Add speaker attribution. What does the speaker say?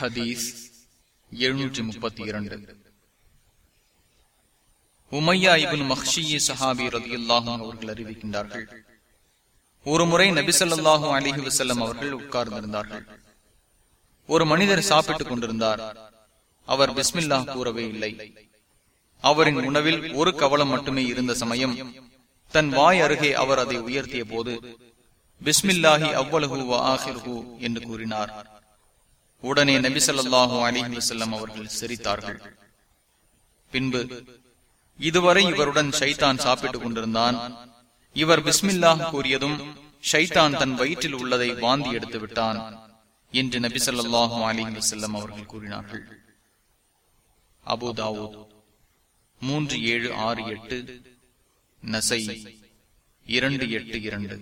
Speaker 1: ஹதீஸ் எழுநூற்றி முப்பத்தி இரண்டு. உமையா இபின் மஹ்ஷியே சஹாபி ரதியுல்லாஹும் அவர்கள் அறிவிக்கின்றார்கள். ஒரு முறை நபிசல்லாஹும் அலிஹி வசல்லம் அவர்கள் உட்கார்ந்திருந்தார்கள். ஒரு மனிதர் சாப்பிட்டுக் கொண்டிருந்தார். அவர் பிஸ்மில்லா கூறவே இல்லை. அவரின் உணவில் ஒரு கவலம் மட்டுமே இருந்த சமயம் தன் வாய் அருகே அவர் அதை உயர்த்திய போது பிஸ்மில்லாஹி அவ்வளகு என்று கூறினார். உடனே நபிசல்லாஹு அலிஹி வசல்லம் அவர்கள் சிரித்தார்கள். பின்பு இதுவரை இவருடன் ஷைத்தான் சாப்பிட்டுக் கொண்டிருந்தான். இவர் பிஸ்மில்லாஹ் கூறியதும் ஷைத்தான் தன் வயிற்றில் உள்ளதை வாந்தி எடுத்து விட்டான் என்று நபிசல்லாஹு அலிஹி வசல்லம் அவர்கள் கூறினார்கள். அபுதாவோ மூன்று ஏழு ஆறு எட்டு நசை இரண்டு எட்டு இரண்டு.